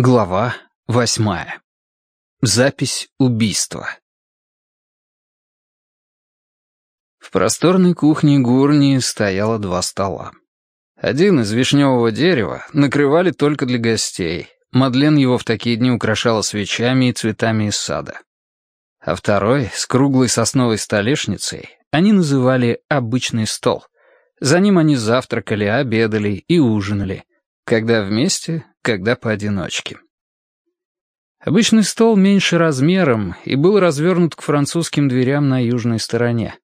Глава восьмая. Запись убийства. В просторной кухне Гурни стояло два стола. Один из вишневого дерева накрывали только для гостей. Мадлен его в такие дни украшала свечами и цветами из сада. А второй, с круглой сосновой столешницей, они называли «обычный стол». За ним они завтракали, обедали и ужинали, когда вместе, когда поодиночке. Обычный стол меньше размером и был развернут к французским дверям на южной стороне.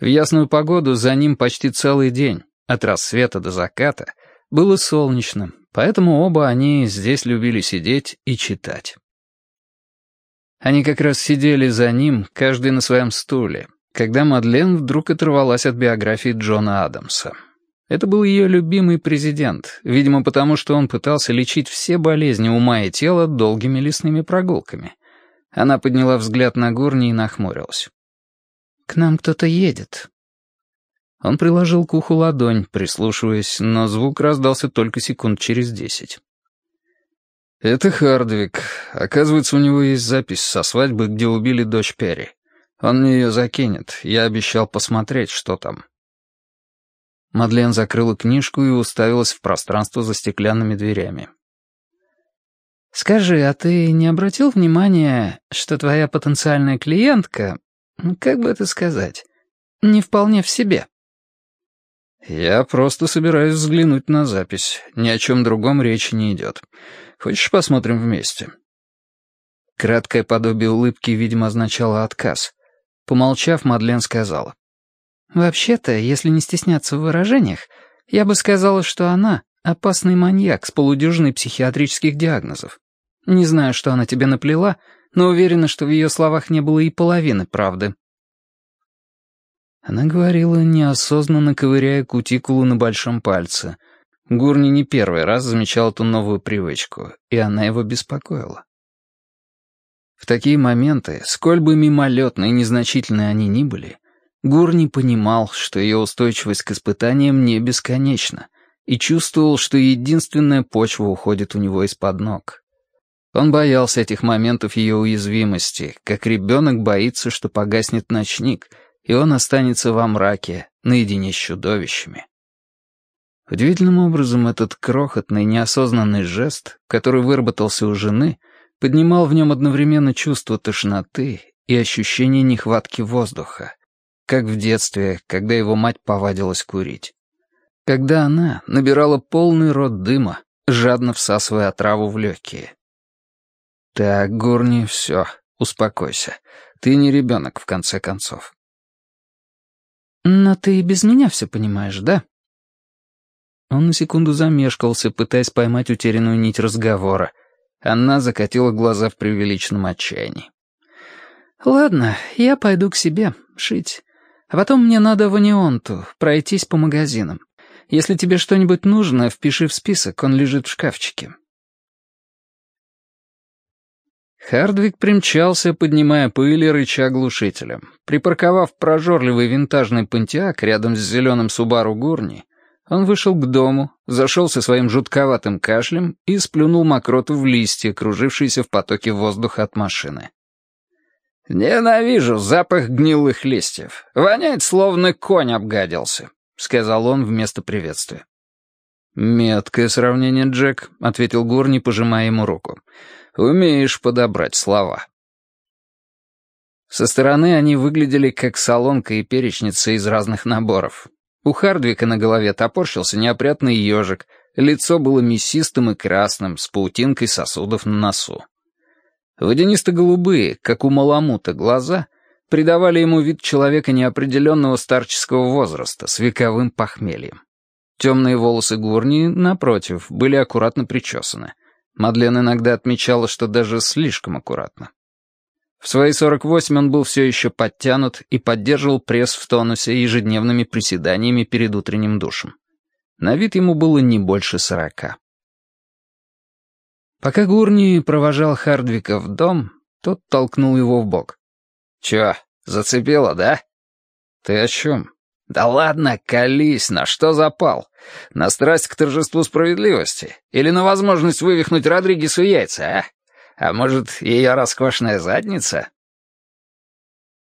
В ясную погоду за ним почти целый день, от рассвета до заката, было солнечно, поэтому оба они здесь любили сидеть и читать. Они как раз сидели за ним, каждый на своем стуле, когда Мадлен вдруг оторвалась от биографии Джона Адамса. Это был ее любимый президент, видимо, потому что он пытался лечить все болезни ума и тела долгими лесными прогулками. Она подняла взгляд на Гурни и нахмурилась. «К нам кто-то едет». Он приложил к уху ладонь, прислушиваясь, но звук раздался только секунд через десять. «Это Хардвик. Оказывается, у него есть запись со свадьбы, где убили дочь Перри. Он мне ее закинет. Я обещал посмотреть, что там». Мадлен закрыла книжку и уставилась в пространство за стеклянными дверями. «Скажи, а ты не обратил внимания, что твоя потенциальная клиентка, как бы это сказать, не вполне в себе?» «Я просто собираюсь взглянуть на запись. Ни о чем другом речи не идет. Хочешь, посмотрим вместе?» Краткое подобие улыбки, видимо, означало отказ. Помолчав, Мадлен сказала. Вообще-то, если не стесняться в выражениях, я бы сказала, что она — опасный маньяк с полудюжиной психиатрических диагнозов. Не знаю, что она тебе наплела, но уверена, что в ее словах не было и половины правды. Она говорила, неосознанно ковыряя кутикулу на большом пальце. Гурни не первый раз замечал эту новую привычку, и она его беспокоила. В такие моменты, сколь бы мимолетны и незначительны они ни были, Гурни понимал, что ее устойчивость к испытаниям не бесконечна, и чувствовал, что единственная почва уходит у него из-под ног. Он боялся этих моментов ее уязвимости, как ребенок боится, что погаснет ночник, и он останется во мраке, наедине с чудовищами. Удивительным образом этот крохотный, неосознанный жест, который выработался у жены, поднимал в нем одновременно чувство тошноты и ощущение нехватки воздуха как в детстве, когда его мать повадилась курить. Когда она набирала полный рот дыма, жадно всасывая отраву в легкие. «Так, Гурни, все, успокойся. Ты не ребенок, в конце концов». «Но ты и без меня все понимаешь, да?» Он на секунду замешкался, пытаясь поймать утерянную нить разговора. Она закатила глаза в преувеличенном отчаянии. «Ладно, я пойду к себе, шить. А потом мне надо в Анионту, пройтись по магазинам. Если тебе что-нибудь нужно, впиши в список, он лежит в шкафчике». Хардвик примчался, поднимая пыль и рыча глушителем. Припарковав прожорливый винтажный пантеак рядом с зеленым Субару Гурни, он вышел к дому, зашел со своим жутковатым кашлем и сплюнул мокроту в листья, кружившиеся в потоке воздуха от машины. «Ненавижу запах гнилых листьев. Воняет, словно конь обгадился», — сказал он вместо приветствия. «Меткое сравнение, Джек», — ответил Гурни, пожимая ему руку. «Умеешь подобрать слова». Со стороны они выглядели как солонка и перечница из разных наборов. У Хардвика на голове топорщился неопрятный ежик, лицо было мясистым и красным, с паутинкой сосудов на носу. Водянисто-голубые, как у маламута, глаза придавали ему вид человека неопределенного старческого возраста с вековым похмельем. Темные волосы Гурни, напротив, были аккуратно причесаны. Мадлен иногда отмечала, что даже слишком аккуратно. В свои 48 он был все еще подтянут и поддерживал пресс в тонусе ежедневными приседаниями перед утренним душем. На вид ему было не больше сорока. Пока Гурни провожал Хардвика в дом, тот толкнул его в бок. «Чё, зацепило, да?» «Ты о чем?» «Да ладно, колись, на что запал? На страсть к торжеству справедливости? Или на возможность вывихнуть Родригесу яйца, а? А может, ее роскошная задница?»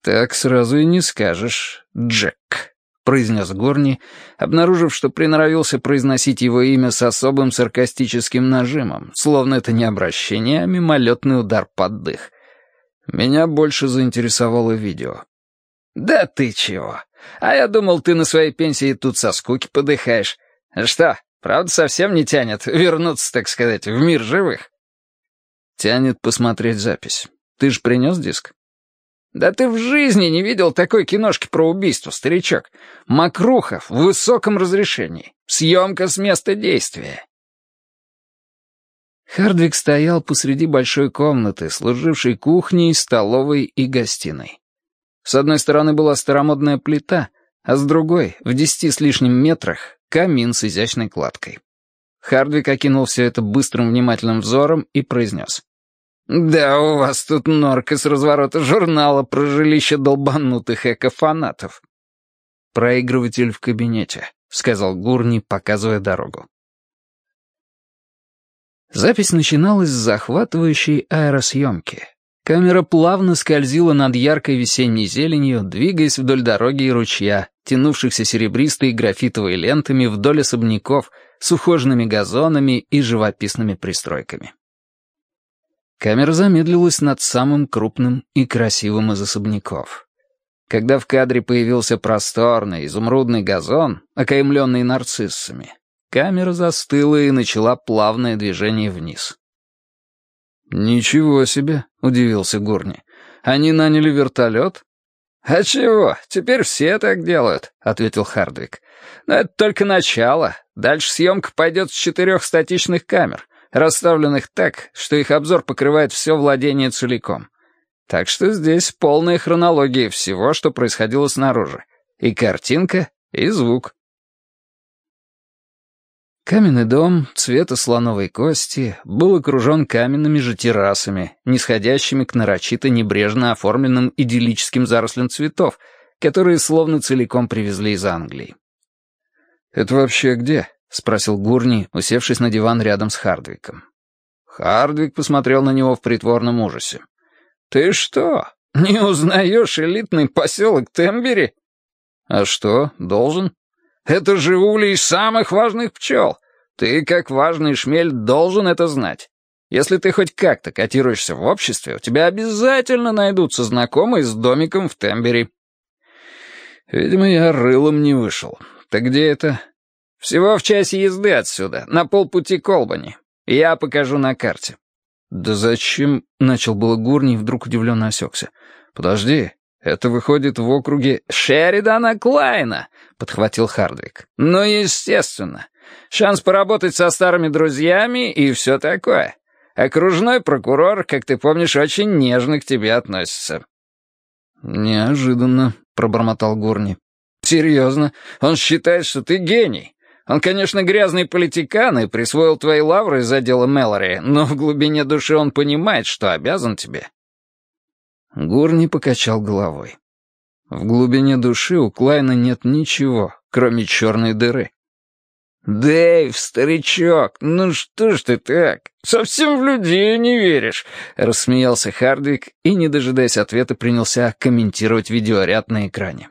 «Так сразу и не скажешь, Джек», — произнес Горни, обнаружив, что приноровился произносить его имя с особым саркастическим нажимом, словно это не обращение, а мимолетный удар под дых. Меня больше заинтересовало видео. «Да ты чего? А я думал, ты на своей пенсии тут со скуки подыхаешь. Что, правда совсем не тянет вернуться, так сказать, в мир живых?» «Тянет посмотреть запись. Ты ж принес диск?» «Да ты в жизни не видел такой киношки про убийство, старичок. Макрухов в высоком разрешении. Съемка с места действия». Хардвик стоял посреди большой комнаты, служившей кухней, столовой и гостиной. С одной стороны была старомодная плита, а с другой, в десяти с лишним метрах, камин с изящной кладкой. Хардвик окинул все это быстрым внимательным взором и произнес. «Да, у вас тут норка с разворота журнала про жилище долбанутых экофанатов». «Проигрыватель в кабинете», — сказал Гурни, показывая дорогу. Запись начиналась с захватывающей аэросъемки. Камера плавно скользила над яркой весенней зеленью, двигаясь вдоль дороги и ручья, тянувшихся серебристой графитовой лентами вдоль особняков с ухоженными газонами и живописными пристройками. Камера замедлилась над самым крупным и красивым из особняков. Когда в кадре появился просторный изумрудный газон, окаймленный нарциссами, камера застыла и начала плавное движение вниз. «Ничего себе», — удивился Гурни. «Они наняли вертолет?» «А чего? Теперь все так делают», — ответил Хардвик. «Но это только начало. Дальше съемка пойдет с четырех статичных камер, расставленных так, что их обзор покрывает все владение целиком. Так что здесь полная хронология всего, что происходило снаружи. И картинка, и звук. Каменный дом цвета слоновой кости был окружен каменными же террасами, нисходящими к нарочито небрежно оформленным идиллическим зарослям цветов, которые словно целиком привезли из Англии. «Это вообще где?» — спросил Гурни, усевшись на диван рядом с Хардвиком. Хардвик посмотрел на него в притворном ужасе. «Ты что, не узнаешь элитный поселок Тембери?» «А что, должен?» Это же улей самых важных пчел. Ты, как важный шмель, должен это знать. Если ты хоть как-то котируешься в обществе, у тебя обязательно найдутся знакомые с домиком в Тембери. Видимо, я рылом не вышел. Так где это? Всего в часе езды отсюда, на полпути к Олбани. Я покажу на карте. Да зачем? Начал было Гурни и вдруг удивленно осекся. Подожди, это выходит в округе Шеридана Клайна, подхватил Хардвик. Ну, естественно. Шанс поработать со старыми друзьями и все такое. Окружной прокурор, как ты помнишь, очень нежно к тебе относится. «Неожиданно», — пробормотал Гурни. «Серьезно? Он считает, что ты гений. Он, конечно, грязный политикан и присвоил твои лавры из-за дела Мэлори, но в глубине души он понимает, что обязан тебе. Гурни покачал головой. В глубине души у Клайна нет ничего, кроме черной дыры. «Дэйв, старичок, ну что ж ты так? Совсем в людей не веришь!» — рассмеялся Хардвик и, не дожидаясь ответа, принялся комментировать видеоряд на экране.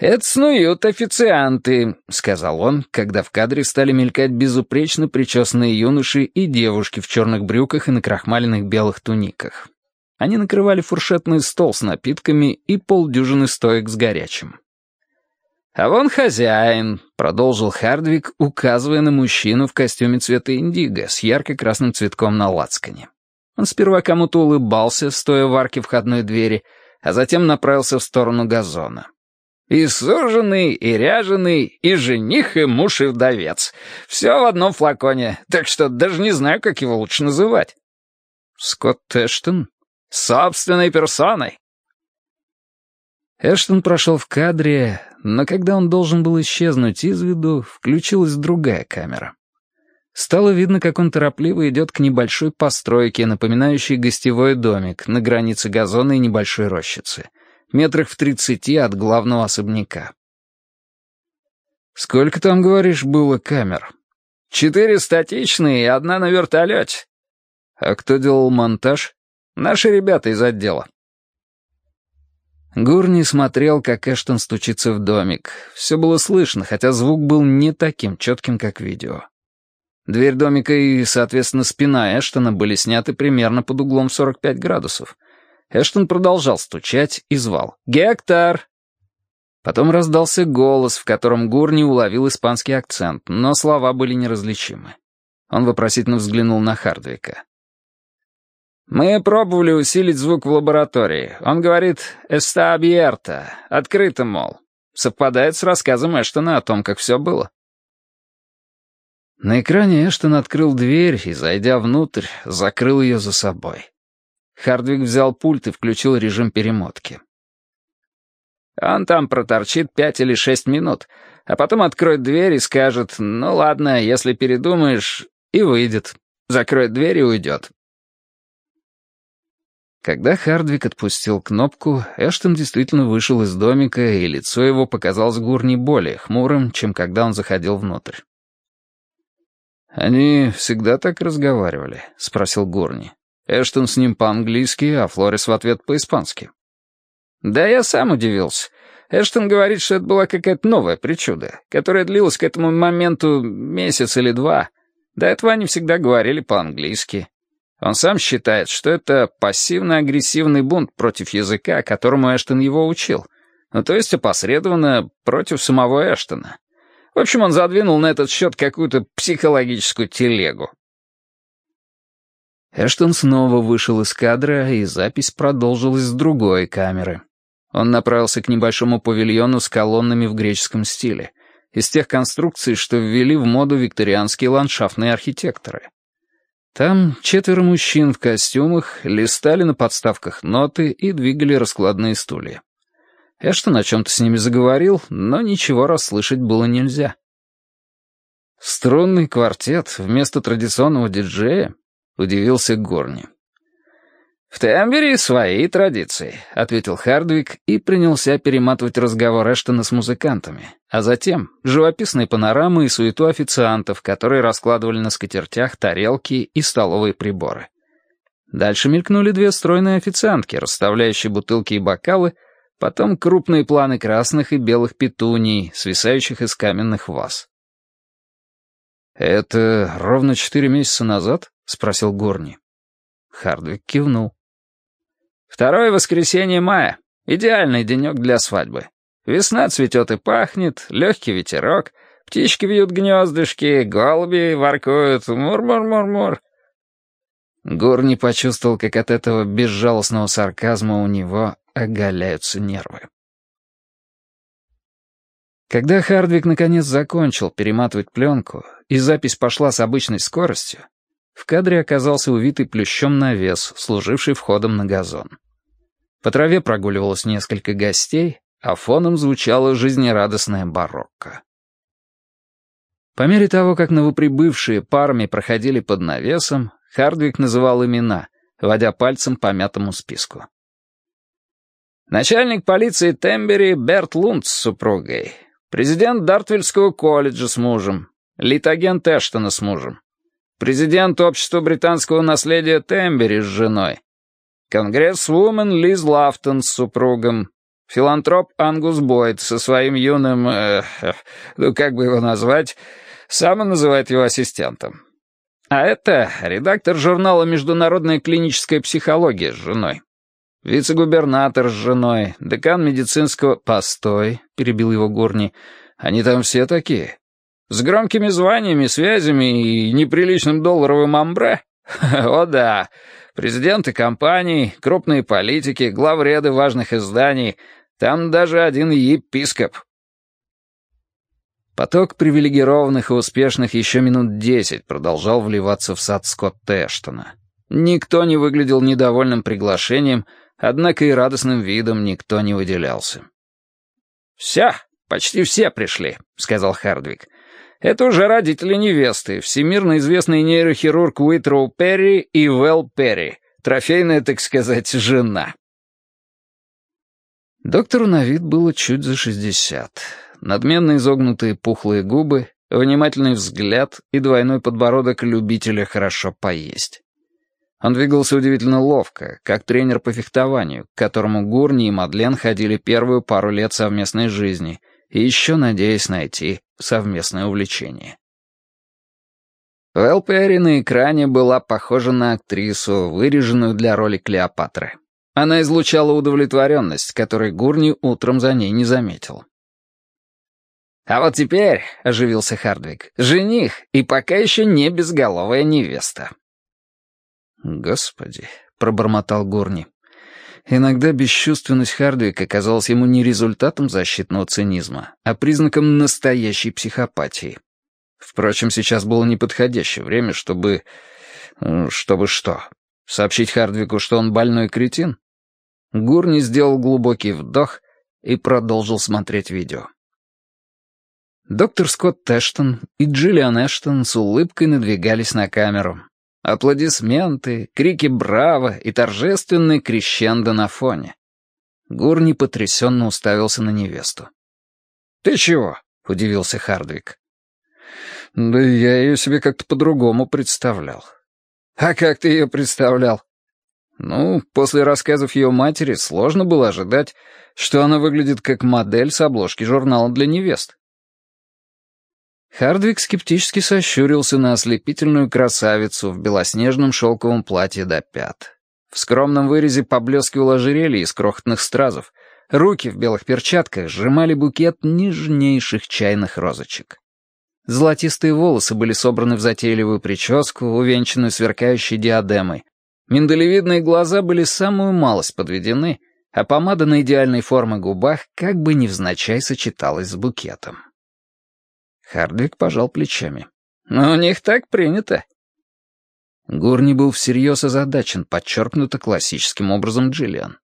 «Это снуют официанты», — сказал он, когда в кадре стали мелькать безупречно причесанные юноши и девушки в черных брюках и на крахмаленных белых туниках. Они накрывали фуршетный стол с напитками и полдюжины стоек с горячим. «А вон хозяин», — продолжил Хардвик, указывая на мужчину в костюме цвета индиго с ярко-красным цветком на лацкане. Он сперва кому-то улыбался, стоя в арке входной двери, а затем направился в сторону газона. «И суженый, и ряженый, и жених, и муж, и вдовец. Все в одном флаконе, так что даже не знаю, как его лучше называть». «Скотт Эштон?» Собственной персоной!» Эштон прошел в кадре, но когда он должен был исчезнуть из виду, включилась другая камера. Стало видно, как он торопливо идет к небольшой постройке, напоминающей гостевой домик на границе газона и небольшой рощицы. Метрах в тридцати от главного особняка. «Сколько там, говоришь, было камер?» «Четыре статичные и одна на вертолете». «А кто делал монтаж?» «Наши ребята из отдела». Гурни смотрел, как Эштон стучится в домик. Все было слышно, хотя звук был не таким четким, как видео. Дверь домика и, соответственно, спина Эштона были сняты примерно под углом 45 градусов. Эштон продолжал стучать и звал «Гектор!». Потом раздался голос, в котором Гурни уловил испанский акцент, но слова были неразличимы. Он вопросительно взглянул на Хардвика. «Мы пробовали усилить звук в лаборатории. Он говорит «эста абьерта», открыто, мол. Совпадает с рассказом Эштона о том, как все было». На экране Эштон открыл дверь и, зайдя внутрь, закрыл ее за собой. Хардвик взял пульт и включил режим перемотки. «Он там проторчит пять или шесть минут, а потом откроет дверь и скажет, ну ладно, если передумаешь, и выйдет. Закроет дверь и уйдет. Когда Хардвик отпустил кнопку, Эштон действительно вышел из домика, и лицо его показалось Гурни более хмурым, чем когда он заходил внутрь. «Они всегда так разговаривали?» — спросил Гурни. Эштон с ним по-английски, а Флорис в ответ по-испански. «Да я сам удивился. Эштон говорит, что это была какая-то новая причуда, которая длилась к этому моменту месяц или два. До этого они всегда говорили по-английски. Он сам считает, что это пассивно-агрессивный бунт против языка, которому Эштон его учил. Ну, то есть опосредованно против самого Эштона. В общем, он задвинул на этот счет какую-то психологическую телегу. Эштон снова вышел из кадра, и запись продолжилась с другой камеры. Он направился к небольшому павильону с колоннами в греческом стиле, из тех конструкций, что ввели в моду викторианские ландшафтные архитекторы. Там четверо мужчин в костюмах листали на подставках ноты и двигали раскладные стулья. Эштон о чем-то с ними заговорил, но ничего расслышать было нельзя. «Струнный квартет вместо традиционного диджея?» — удивился Горни. «В Тембере свои традиции», — ответил Хардвик и принялся перематывать разговор Эштона с музыкантами, а затем живописные панорамы и суету официантов, которые раскладывали на скатертях тарелки и столовые приборы. Дальше мелькнули две стройные официантки, расставляющие бутылки и бокалы, потом крупные планы красных и белых петуний, свисающих из каменных ваз. «Это ровно четыре месяца назад?» — спросил Горни. Хардвик кивнул. Второе воскресенье мая. Идеальный денек для свадьбы. Весна цветет и пахнет, легкий ветерок, птички вьют гнездышки, голуби воркуют, мур-мур-мур-мур. Гор не почувствовал, как от этого безжалостного сарказма у него оголяются нервы. Когда Хардвик наконец закончил перематывать пленку, и запись пошла с обычной скоростью, в кадре оказался увитый плющом навес, служивший входом на газон. По траве прогуливалось несколько гостей, а фоном звучала жизнерадостная барокко. По мере того, как новоприбывшие парами проходили под навесом, Хардвик называл имена, водя пальцем по мятому списку. Начальник полиции Тембери Берт Лунд с супругой, президент Дартвильского колледжа с мужем, литагент Эштона с мужем, президент Общества британского наследия Тембери с женой, конгрессвумен Лиз Лафтон с супругом, филантроп Ангус Бойд со своим юным, э, ну как бы его назвать, сам он называет его ассистентом. А это редактор журнала «Международная клиническая психология» с женой. Вице-губернатор с женой, декан медицинского... «Постой», — перебил его Гурни, — «они там все такие. С громкими званиями, связями и неприличным долларовым амбре? О да, президенты компаний, крупные политики, главреды важных изданий, там даже один епископ. Поток привилегированных и успешных еще минут десять продолжал вливаться в сад Скотта Эштона. Никто не выглядел недовольным приглашением, однако и радостным видом никто не выделялся. «Все, почти все пришли», — сказал Хардвик. Это уже родители невесты, всемирно известный нейрохирург Уитроу Перри и Вэл Перри, трофейная, так сказать, жена. Доктору на вид было чуть за шестьдесят. Надменно изогнутые пухлые губы, внимательный взгляд и двойной подбородок любителя хорошо поесть. Он двигался удивительно ловко, как тренер по фехтованию, к которому Гурни и Мадлен ходили первую пару лет совместной жизни, и еще надеясь найти совместное увлечение. Вэл Перри на экране была похожа на актрису, выреженную для роли Клеопатры. Она излучала удовлетворенность, которой Гурни утром за ней не заметил. «А вот теперь», — оживился Хардвик, — «жених и пока еще не безголовая невеста». «Господи», — пробормотал Гурни. Иногда бесчувственность Хардвика казалась ему не результатом защитного цинизма, а признаком настоящей психопатии. Впрочем, сейчас было неподходящее время, чтобы... чтобы что? Сообщить Хардвику, что он больной кретин? Гурни сделал глубокий вдох и продолжил смотреть видео. Доктор Скотт Эштон и Джиллиан Эштон с улыбкой надвигались на камеру. Аплодисменты, крики «Браво!» и торжественный крещендо на фоне. Гурни потрясенно уставился на невесту. «Ты чего?» — удивился Хардвик. «Да я ее себе как-то по-другому представлял. «А как ты ее представлял?» «Ну, после рассказов ее матери сложно было ожидать, что она выглядит как модель с обложки журнала для невест». Хардвик скептически сощурился на ослепительную красавицу в белоснежном шелковом платье до пят. В скромном вырезе поблескивало ожерелье из крохотных стразов. Руки в белых перчатках сжимали букет нежнейших чайных розочек. Золотистые волосы были собраны в затейливую прическу, увенчанную сверкающей диадемой. Миндалевидные глаза были самую малость подведены, а помада на идеальной формы губах как бы невзначай сочеталась с букетом. Хардвик пожал плечами. «Но у них так принято». Гурни был всерьез озадачен, подчеркнуто классическим образом Джиллиан.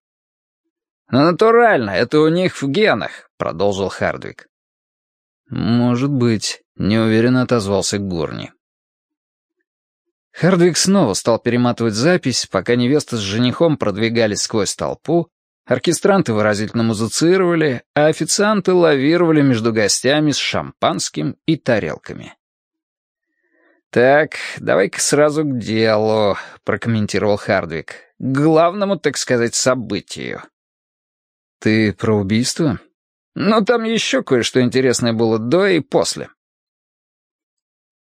«Ну, натурально, это у них в генах», — продолжил Хардвик. «Может быть», — неуверенно отозвался Горни. Хардвик снова стал перематывать запись, пока невеста с женихом продвигались сквозь толпу, оркестранты выразительно музицировали, а официанты лавировали между гостями с шампанским и тарелками. «Так, давай-ка сразу к делу», — прокомментировал Хардвик. «К главному, так сказать, событию». «Ты про убийство?» Но там еще кое-что интересное было до и после.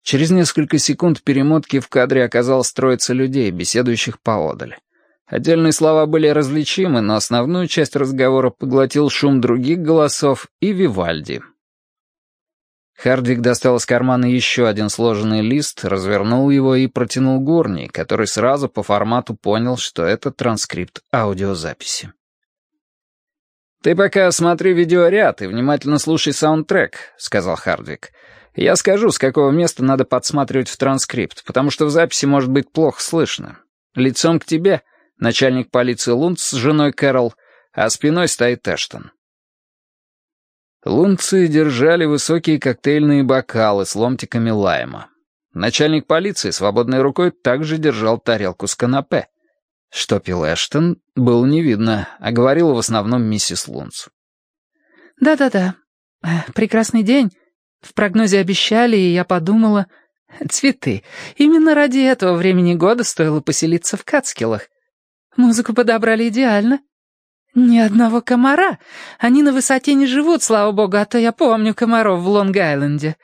Через несколько секунд перемотки в кадре оказалось троица людей, беседующих поодаль. Отдельные слова были различимы, но основную часть разговора поглотил шум других голосов и Вивальди. Хардвик достал из кармана еще один сложенный лист, развернул его и протянул Гурни, который сразу по формату понял, что это транскрипт аудиозаписи. «Ты пока смотри видеоряд и внимательно слушай саундтрек», — сказал Хардвик. «Я скажу, с какого места надо подсматривать в транскрипт, потому что в записи может быть плохо слышно. Лицом к тебе — начальник полиции Лунд с женой Кэрол, а спиной стоит Эштон». Лунцы держали высокие коктейльные бокалы с ломтиками лайма. Начальник полиции свободной рукой также держал тарелку с канапе. Что пил Эштон, было не видно, а говорила в основном миссис Лунц. «Да-да-да. Э, прекрасный день. В прогнозе обещали, и я подумала... Цветы. Именно ради этого времени года стоило поселиться в Кацкиллах. Музыку подобрали идеально. Ни одного комара. Они на высоте не живут, слава богу, а то я помню комаров в Лонг-Айленде.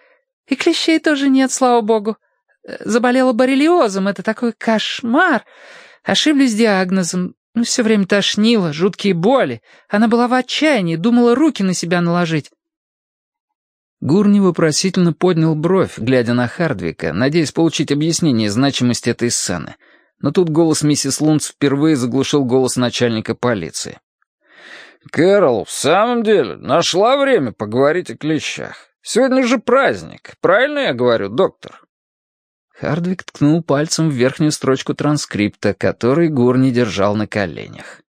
И клещей тоже нет, слава богу. Э, заболела боррелиозом, это такой кошмар. Ошиблись диагнозом. Ну, все время тошнило, жуткие боли. Она была в отчаянии, думала руки на себя наложить. Гурни вопросительно поднял бровь, глядя на Хардвика, надеясь получить объяснение значимости этой сцены. Но тут голос миссис Лунц впервые заглушил голос начальника полиции. «Кэрол, в самом деле, нашла время поговорить о клещах. Сегодня же праздник. Правильно я говорю, доктор?» Хардвик ткнул пальцем в верхнюю строчку транскрипта, который Гурни держал на коленях.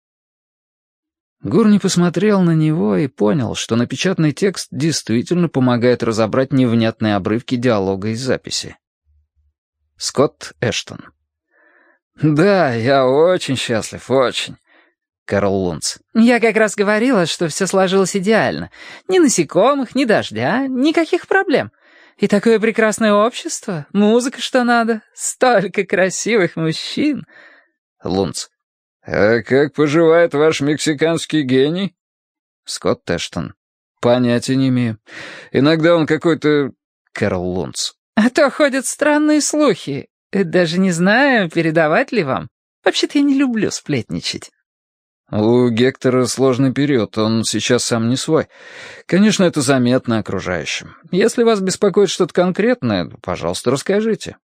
Гурни посмотрел на него и понял, что напечатанный текст действительно помогает разобрать невнятные обрывки диалога из записи. Скотт Эштон. «Да, я очень счастлив, очень. Кэрол Лунц. «Я как раз говорила, что все сложилось идеально. Ни насекомых, ни дождя, никаких проблем. И такое прекрасное общество, музыка что надо, столько красивых мужчин». Лунц. «А как поживает ваш мексиканский гений?» Скотт Эштон. «Понятия не имею. Иногда он какой-то...» Кэрол Лунц. «А то ходят странные слухи. Даже не знаю, передавать ли вам. Вообще-то я не люблю сплетничать». «У Гектора сложный период, он сейчас сам не свой. Конечно, это заметно окружающим. Если вас беспокоит что-то конкретное, пожалуйста, расскажите».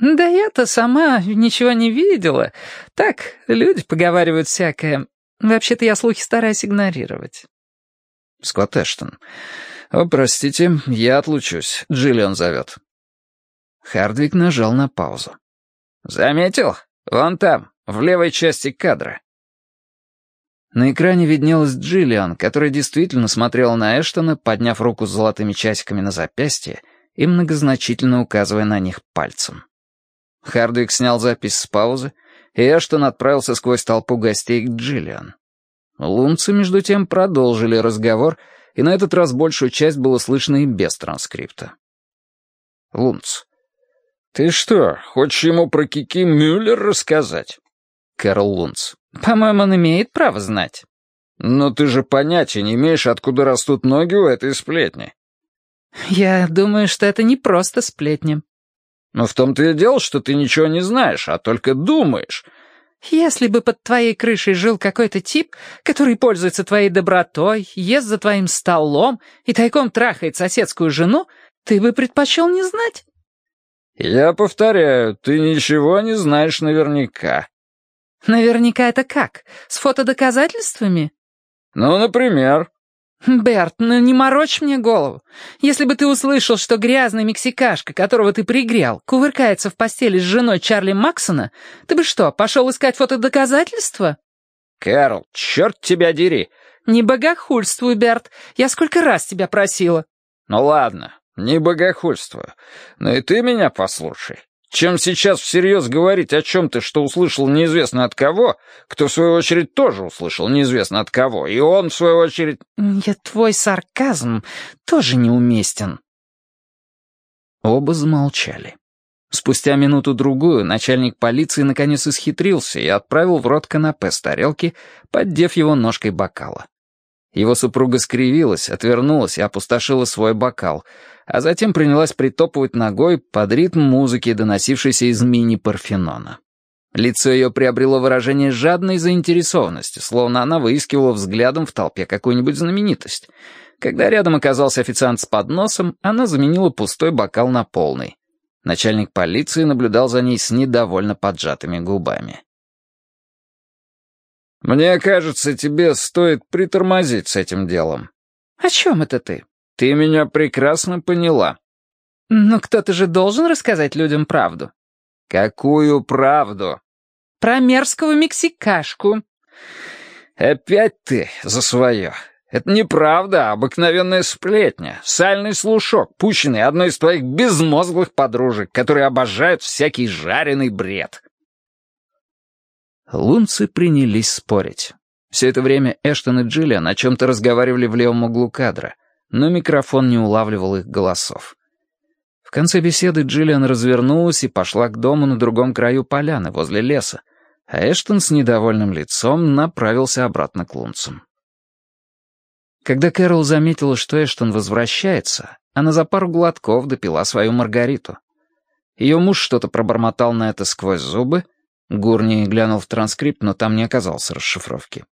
«Да я-то сама ничего не видела. Так, люди поговаривают всякое. Вообще-то я слухи стараюсь игнорировать». «Скотт Эштон. О, простите, я отлучусь. Джиллиан зовет». Хардвик нажал на паузу. «Заметил? Вон там, в левой части кадра». На экране виднелась Джиллиан, которая действительно смотрела на Эштона, подняв руку с золотыми часиками на запястье и многозначительно указывая на них пальцем. Хардвик снял запись с паузы, и Эштон отправился сквозь толпу гостей к Джиллиан. Лунцы, между тем, продолжили разговор, и на этот раз большую часть было слышно и без транскрипта. Лунц. «Ты что, хочешь ему про Кики Мюллер рассказать?» Кэрол Лунц. «По-моему, он имеет право знать». «Но ты же понятия не имеешь, откуда растут ноги у этой сплетни». «Я думаю, что это не просто сплетни». «Но в том-то и дело, что ты ничего не знаешь, а только думаешь». «Если бы под твоей крышей жил какой-то тип, который пользуется твоей добротой, ест за твоим столом и тайком трахает соседскую жену, ты бы предпочел не знать?» «Я повторяю, ты ничего не знаешь наверняка». «Наверняка это как? С фотодоказательствами?» «Ну, например». «Берт, ну не морочь мне голову. Если бы ты услышал, что грязный мексикашка, которого ты пригрел, кувыркается в постели с женой Чарли Максона, ты бы что, пошел искать фотодоказательства?» «Кэрол, черт тебя дери!» «Не богохульствуй, Берт. Я сколько раз тебя просила». «Ну ладно, не богохульствую. Но и ты меня послушай. Чем сейчас всерьез говорить о чем-то, что услышал неизвестно от кого, кто, в свою очередь, тоже услышал неизвестно от кого, и он, в свою очередь... Я твой сарказм тоже неуместен. Оба замолчали. Спустя минуту-другую начальник полиции наконец исхитрился и отправил в рот канапе с тарелки, поддев его ножкой бокала. Его супруга скривилась, отвернулась и опустошила свой бокал, а затем принялась притопывать ногой под ритм музыки, доносившейся из мини-парфенона. Лицо ее приобрело выражение жадной заинтересованности, словно она выискивала взглядом в толпе какую-нибудь знаменитость. Когда рядом оказался официант с подносом, она заменила пустой бокал на полный. Начальник полиции наблюдал за ней с недовольно поджатыми губами. «Мне кажется, тебе стоит притормозить с этим делом». «О чем это ты?» «Ты меня прекрасно поняла». «Но кто-то же должен рассказать людям правду». «Какую правду?» «Про мерзкого мексикашку». «Опять ты за свое. Это неправда, а обыкновенная сплетня, сальный слушок, пущенный одной из твоих безмозглых подружек, которые обожают всякий жареный бред». Лунцы принялись спорить. Все это время Эштон и Джиллиан о чем-то разговаривали в левом углу кадра, но микрофон не улавливал их голосов. В конце беседы Джиллиан развернулась и пошла к дому на другом краю поляны, возле леса, а Эштон с недовольным лицом направился обратно к лунцам. Когда Кэрол заметила, что Эштон возвращается, она за пару глотков допила свою Маргариту. Ее муж что-то пробормотал на это сквозь зубы, Гурни глянул в транскрипт, но там не оказалось расшифровки.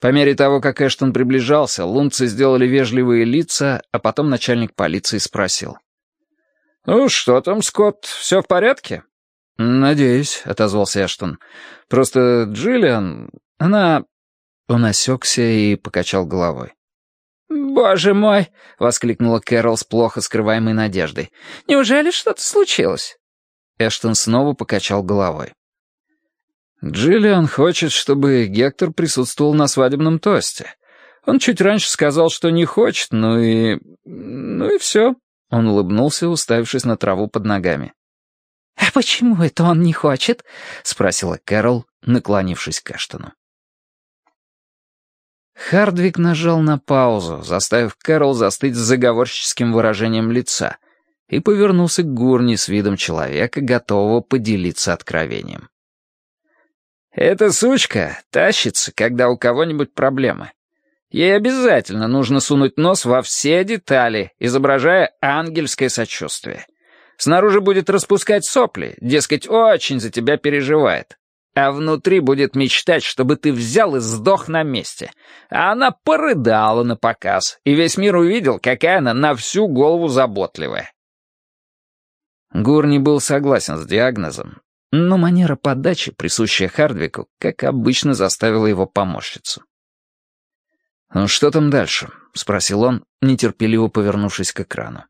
По мере того, как Эштон приближался, лунцы сделали вежливые лица, а потом начальник полиции спросил. «Ну что там, Скотт, все в порядке?» «Надеюсь», — отозвался Эштон. «Просто Джиллиан, она...» Он осекся и покачал головой. «Боже мой!» — воскликнула Кэрол с плохо скрываемой надеждой. «Неужели что-то случилось?» Эштон снова покачал головой. «Джиллиан хочет, чтобы Гектор присутствовал на свадебном тосте. Он чуть раньше сказал, что не хочет, ну и... ну и все». Он улыбнулся, уставившись на траву под ногами. «А почему это он не хочет?» — спросила Кэрол, наклонившись к Эштону. Хардвик нажал на паузу, заставив Кэрол застыть с заговорческим выражением лица, и повернулся к Гурни с видом человека, готового поделиться откровением. «Эта сучка тащится, когда у кого-нибудь проблемы. Ей обязательно нужно сунуть нос во все детали, изображая ангельское сочувствие. Снаружи будет распускать сопли, дескать, очень за тебя переживает. А внутри будет мечтать, чтобы ты взял и сдох на месте. А она порыдала на показ, и весь мир увидел, какая она на всю голову заботливая. Гурни был согласен с диагнозом, но манера подачи, присущая Хардвику, как обычно заставила его поморщиться. «Ну что там дальше?» — спросил он, нетерпеливо повернувшись к экрану.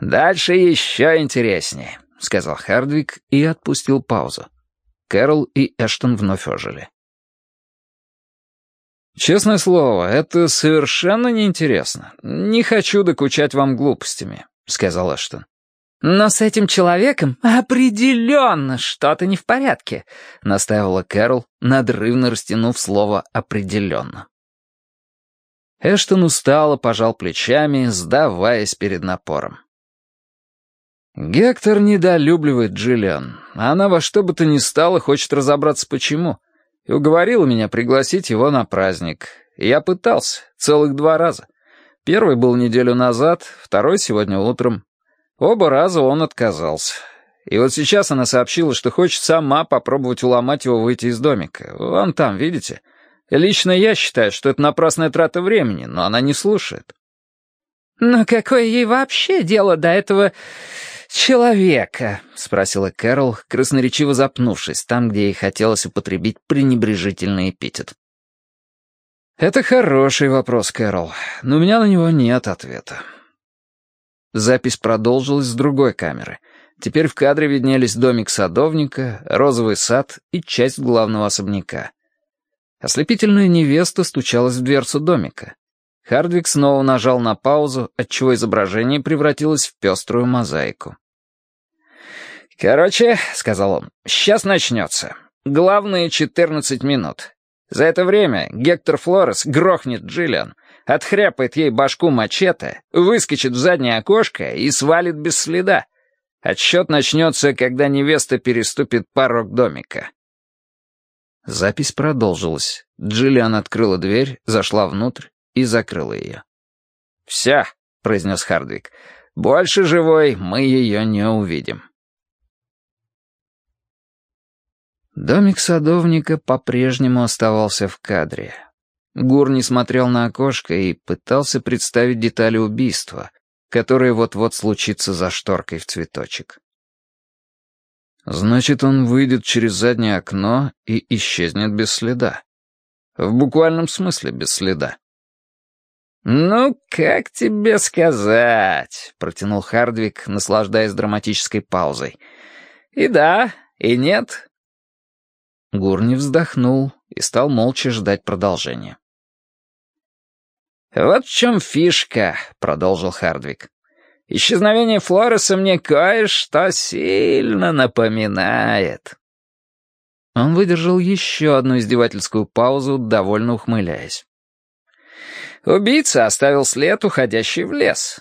«Дальше еще интереснее», — сказал Хардвик и отпустил паузу. Кэрол и Эштон вновь ожили. «Честное слово, это совершенно неинтересно. Не хочу докучать вам глупостями», — сказал Эштон. «Но с этим человеком определенно что-то не в порядке», — настаивала Кэрол, надрывно растянув слово «определенно». Эштон устало пожал плечами, сдаваясь перед напором. Гектор недолюбливает Джиллиан. Она во что бы то ни стало хочет разобраться почему. И уговорила меня пригласить его на праздник. Я пытался, целых два раза. Первый был неделю назад, второй сегодня утром. Оба раза он отказался. И вот сейчас она сообщила, что хочет сама попробовать уломать его выйти из домика. Вон там, видите? Лично я считаю, что это напрасная трата времени, но она не слушает. «Но какое ей вообще дело до этого человека?» — спросила Кэрол, красноречиво запнувшись там, где ей хотелось употребить пренебрежительный эпитет. «Это хороший вопрос, Кэрол, но у меня на него нет ответа». Запись продолжилась с другой камеры. Теперь в кадре виднелись домик садовника, розовый сад и часть главного особняка. Ослепительная невеста стучалась в дверцу домика. Хардвик снова нажал на паузу, отчего изображение превратилось в пеструю мозаику. «Короче», — сказал он, — «сейчас начнется. Главные четырнадцать минут. За это время Гектор Флорес грохнет Джиллиан, отхряпает ей башку мачете, выскочит в заднее окошко и свалит без следа. Отсчет начнется, когда невеста переступит порог домика». Запись продолжилась. Джиллиан открыла дверь, зашла внутрь и закрыла ее. «Все», — произнес Хардвик, — «больше живой мы ее не увидим». Домик садовника по-прежнему оставался в кадре. Гур не смотрел на окошко и пытался представить детали убийства, которые вот-вот случится за шторкой в цветочек. Значит, он выйдет через заднее окно и исчезнет без следа. В буквальном смысле без следа. «Ну, как тебе сказать?» — протянул Хардвик, наслаждаясь драматической паузой. «И да, и нет». Гурни вздохнул и стал молча ждать продолжения. «Вот в чем фишка», — продолжил Хардвик. «Исчезновение Флореса мне кое-что сильно напоминает». Он выдержал еще одну издевательскую паузу, довольно ухмыляясь. Убийца оставил след, уходящий в лес.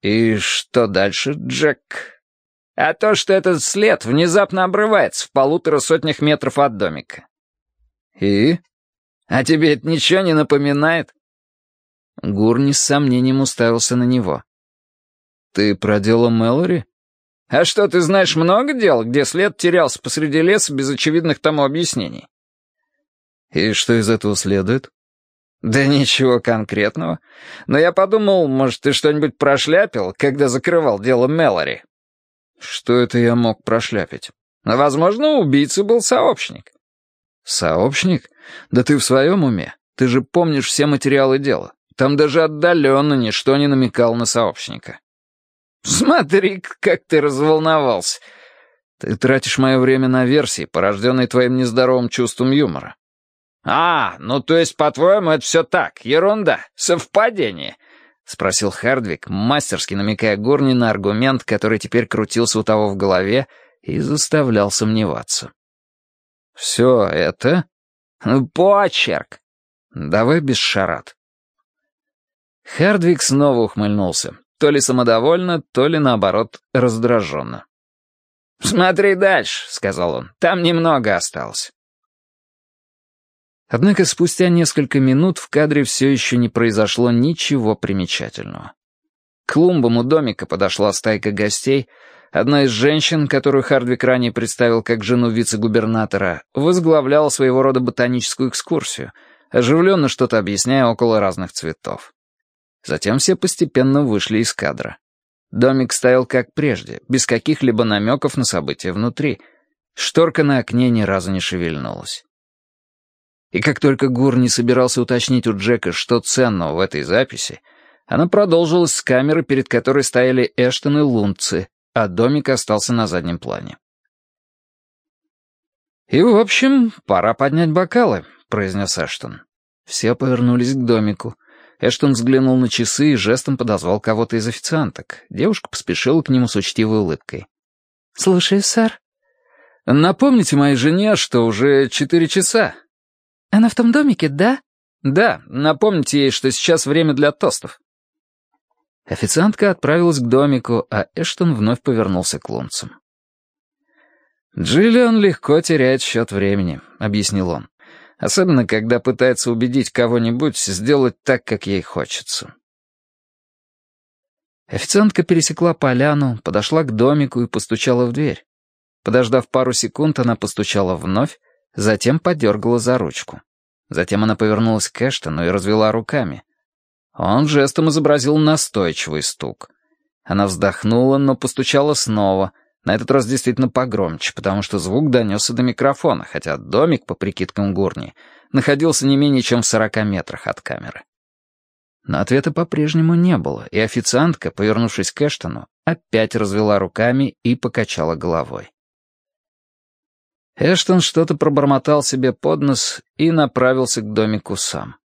И что дальше, Джек? А то, что этот след внезапно обрывается в полутора сотнях метров от домика. И? А тебе это ничего не напоминает? Гурни с сомнением уставился на него. «Ты про дело Мэлори?» «А что, ты знаешь много дел, где след терялся посреди леса без очевидных тому объяснений?» «И что из этого следует?» «Да ничего конкретного. Но я подумал, может, ты что-нибудь прошляпил, когда закрывал дело Мэлори?» «Что это я мог прошляпить?» «Возможно, у убийцы был сообщник». «Сообщник? Да ты в своем уме? Ты же помнишь все материалы дела. Там даже отдаленно ничто не намекал на сообщника». «Смотри, как ты разволновался». «Ты тратишь мое время на версии, порожденные твоим нездоровым чувством юмора. «А, ну то есть, по-твоему, это все так, ерунда, совпадение?» — спросил Хардвик, мастерски намекая Горни на аргумент, который теперь крутился у того в голове и заставлял сомневаться. «Все это?» «Почерк. Давай без шарат». Хардвик снова ухмыльнулся, то ли самодовольно, то ли, наоборот, раздраженно. «Смотри дальше», — сказал он, — «там немного осталось». Однако спустя несколько минут в кадре все еще не произошло ничего примечательного. К клумбам у домика подошла стайка гостей. Одна из женщин, которую Хардвик ранее представил как жену вице-губернатора, возглавляла своего рода ботаническую экскурсию, оживленно что-то объясняя около разных цветов. Затем все постепенно вышли из кадра. Домик стоял как прежде, без каких-либо намеков на события внутри. Шторка на окне ни разу не шевельнулась. И как только Гур не собирался уточнить у Джека, что ценного в этой записи, она продолжилась с камеры, перед которой стояли Эштон и Лунцы, а домик остался на заднем плане. «И, в общем, пора поднять бокалы», — произнес Эштон. Все повернулись к домику. Эштон взглянул на часы и жестом подозвал кого-то из официанток. Девушка поспешила к нему с учтивой улыбкой. «Слушаю, сэр». «Напомните моей жене, что уже четыре часа». «Она в том домике, да?» «Да, напомните ей, что сейчас время для тостов». Официантка отправилась к домику, а Эштон вновь повернулся к лунцам. «Джиллиан легко теряет счет времени», — объяснил он. Особенно, когда пытается убедить кого-нибудь сделать так, как ей хочется. Официантка пересекла поляну, подошла к домику и постучала в дверь. Подождав пару секунд, она постучала вновь, затем подергала за ручку. Затем она повернулась к Эштону и развела руками. Он жестом изобразил настойчивый стук. Она вздохнула, но постучала снова, на этот раз действительно погромче, потому что звук донесся до микрофона, хотя домик, по прикидкам Гурни, находился не менее чем в сорока метрах от камеры. Но ответа по-прежнему не было, и официантка, повернувшись к Эштону, опять развела руками и покачала головой. Эштон что-то пробормотал себе под нос и направился к домику сам.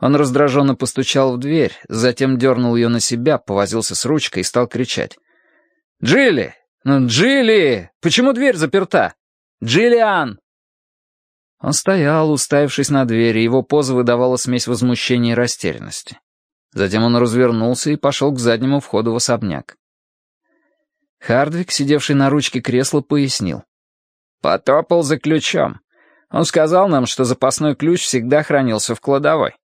Он раздраженно постучал в дверь, затем дернул ее на себя, повозился с ручкой и стал кричать. «Джилли! «Джилли! Почему дверь заперта? Джиллиан!» Он стоял, уставившись на дверь, и его поза выдавала смесь возмущения и растерянности. Затем он развернулся и пошел к заднему входу в особняк. Хардвик, сидевший на ручке кресла, пояснил. «Потопал за ключом. Он сказал нам, что запасной ключ всегда хранился в кладовой.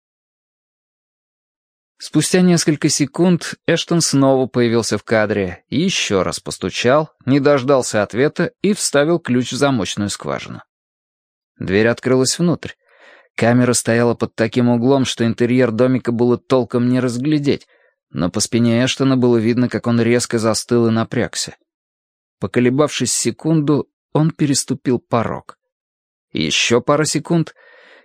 Спустя несколько секунд Эштон снова появился в кадре, еще раз постучал, не дождался ответа и вставил ключ в замочную скважину. Дверь открылась внутрь. Камера стояла под таким углом, что интерьер домика было толком не разглядеть, но по спине Эштона было видно, как он резко застыл и напрягся. Поколебавшись секунду, он переступил порог. Еще пара секунд,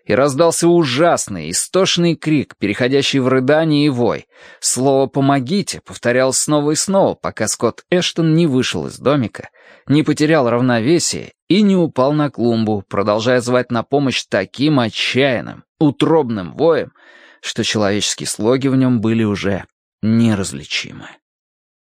и раздался ужасный, истошный крик, переходящий в рыдание и вой. Слово «помогите» повторялось снова и снова, пока Скотт Эштон не вышел из домика, не потерял равновесие и не упал на клумбу, продолжая звать на помощь таким отчаянным, утробным воем, что человеческие слоги в нем были уже неразличимы.